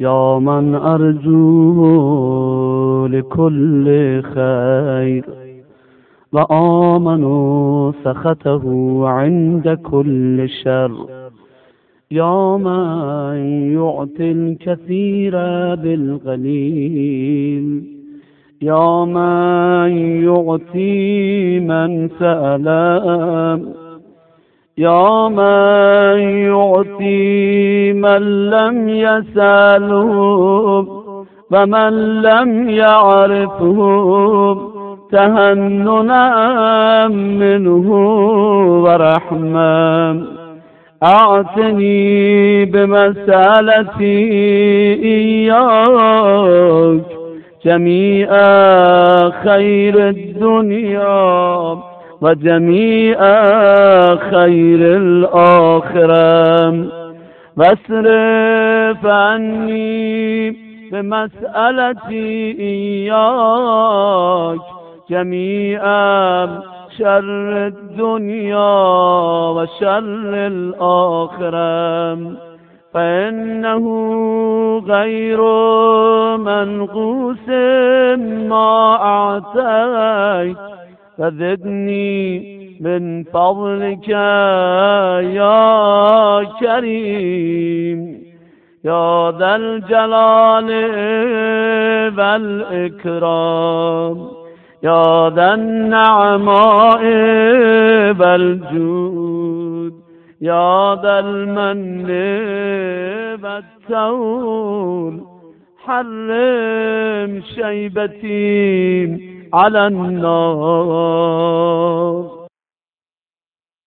يا من أرجو لكل خير وآمن سخطه عند كل شر يا من يعطي الكثير بالقليل يا من يعطي من سألام يا من يعطي من لم يسأله ومن لم يعرفه تهننا منه ورحمة أعتني بمسألتي إياك جميع خير الدنيا وجميع خير الآخرة واصرف عني بمسألتي إياك جميع شر الدنيا وشر الآخرة فإنه غير منقوس ما أعطيت فذدني من فضلك يا كريم يا ذا الجلال والإكرام يا ذا النعماء والجود يا ذا المن والتول حرم شيبتي على النار